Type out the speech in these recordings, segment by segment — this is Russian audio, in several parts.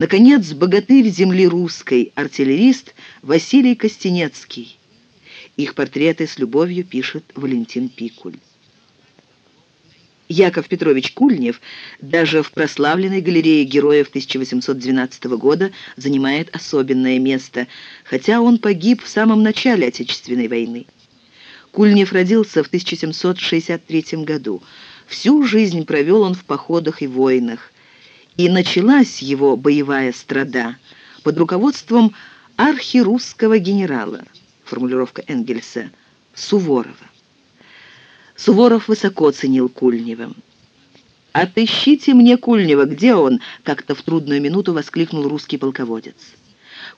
Наконец, богатырь земли русской, артиллерист Василий Костенецкий. Их портреты с любовью пишет Валентин Пикуль. Яков Петрович Кульнев даже в прославленной галерее героев 1812 года занимает особенное место, хотя он погиб в самом начале Отечественной войны. Кульнев родился в 1763 году. Всю жизнь провел он в походах и войнах. И началась его боевая страда под руководством архирусского генерала, формулировка Энгельса, Суворова. Суворов высоко ценил Кульнева. «Отыщите мне Кульнева, где он?» — как-то в трудную минуту воскликнул русский полководец.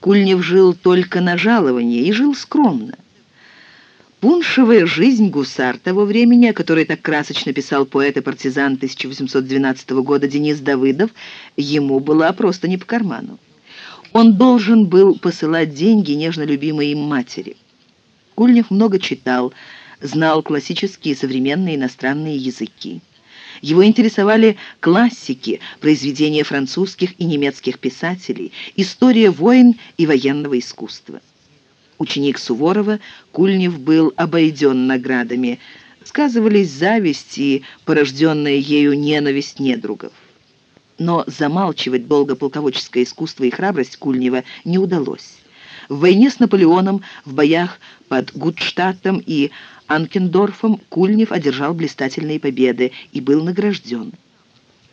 Кульнев жил только на жалование и жил скромно. Пуншевая жизнь гусар того времени, о которой так красочно писал поэт и партизан 1812 года Денис Давыдов, ему была просто не по карману. Он должен был посылать деньги нежно любимой им матери. Кульнев много читал, знал классические современные иностранные языки. Его интересовали классики, произведения французских и немецких писателей, история войн и военного искусства. Ученик Суворова, Кульнев был обойден наградами. Сказывались зависть и порожденная ею ненависть недругов. Но замалчивать долго полководческое искусство и храбрость Кульнева не удалось. В войне с Наполеоном, в боях под Гудштадтом и Анкендорфом Кульнев одержал блистательные победы и был награжден.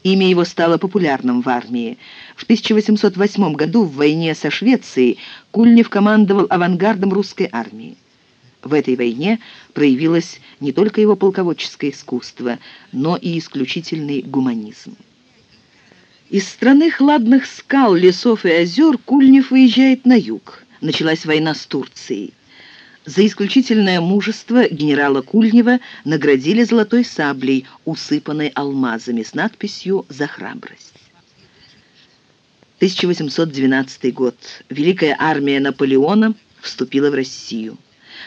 Имя его стало популярным в армии. В 1808 году в войне со Швецией Кульнев командовал авангардом русской армии. В этой войне проявилось не только его полководческое искусство, но и исключительный гуманизм. Из страны хладных скал, лесов и озер Кульнев выезжает на юг. Началась война с Турцией. За исключительное мужество генерала Кульнева наградили золотой саблей, усыпанной алмазами, с надписью «За храбрость». 1812 год. Великая армия Наполеона вступила в Россию.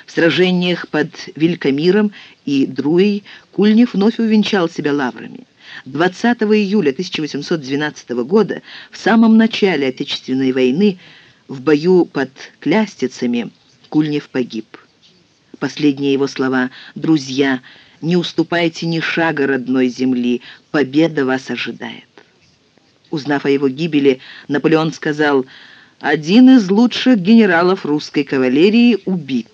В сражениях под Вилькамиром и Друей Кульнев вновь увенчал себя лаврами. 20 июля 1812 года, в самом начале Отечественной войны, в бою под Клястицами, Кульнев погиб. Последние его слова «Друзья, не уступайте ни шага родной земли, победа вас ожидает». Узнав о его гибели, Наполеон сказал «Один из лучших генералов русской кавалерии убит».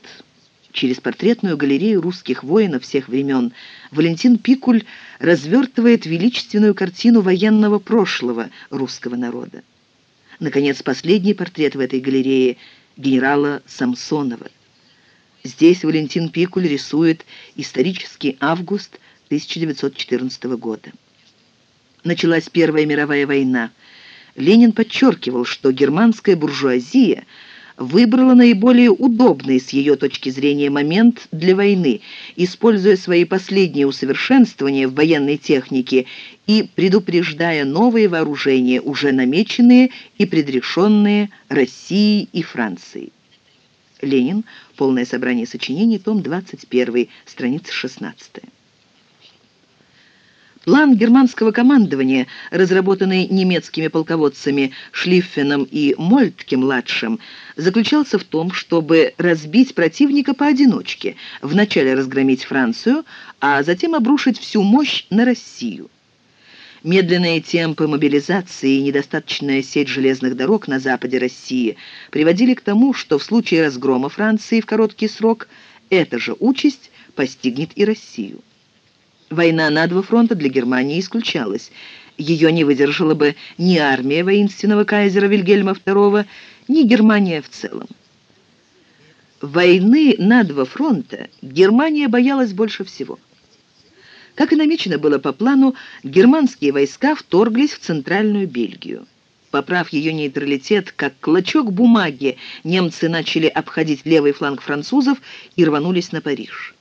Через портретную галерею русских воинов всех времен Валентин Пикуль развертывает величественную картину военного прошлого русского народа. Наконец, последний портрет в этой галерее – генерала Самсонова. Здесь Валентин Пикуль рисует исторический август 1914 года. Началась Первая мировая война. Ленин подчеркивал, что германская буржуазия – выбрала наиболее удобный с ее точки зрения момент для войны, используя свои последние усовершенствования в военной технике и предупреждая новые вооружения, уже намеченные и предрешенные Россией и Францией. Ленин. Полное собрание сочинений. Том 21. Страница 16. План германского командования, разработанный немецкими полководцами Шлиффеном и Мольтке-младшим, заключался в том, чтобы разбить противника поодиночке, вначале разгромить Францию, а затем обрушить всю мощь на Россию. Медленные темпы мобилизации и недостаточная сеть железных дорог на западе России приводили к тому, что в случае разгрома Франции в короткий срок эта же участь постигнет и Россию. Война на два фронта для Германии исключалась. Ее не выдержала бы ни армия воинственного кайзера Вильгельма II, ни Германия в целом. Войны на два фронта Германия боялась больше всего. Как и намечено было по плану, германские войска вторглись в Центральную Бельгию. Поправ ее нейтралитет, как клочок бумаги, немцы начали обходить левый фланг французов и рванулись на Париж.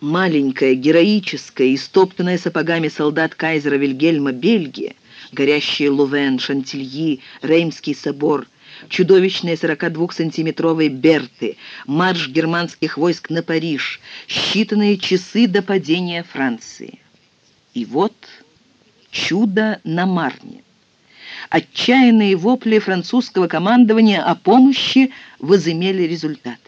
Маленькая, героическая, истоптанная сапогами солдат кайзера Вильгельма Бельгия, горящие Лувен, Шантильи, Реймский собор, чудовищные 42-сантиметровые берты, марш германских войск на Париж, считанные часы до падения Франции. И вот чудо на Марне. отчаянные вопли французского командования о помощи возымели результаты.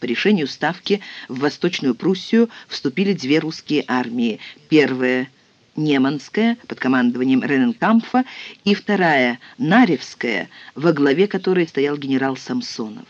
По решению Ставки в Восточную Пруссию вступили две русские армии. Первая – Неманская под командованием Рененкампфа и вторая – Наревская, во главе которой стоял генерал Самсонов.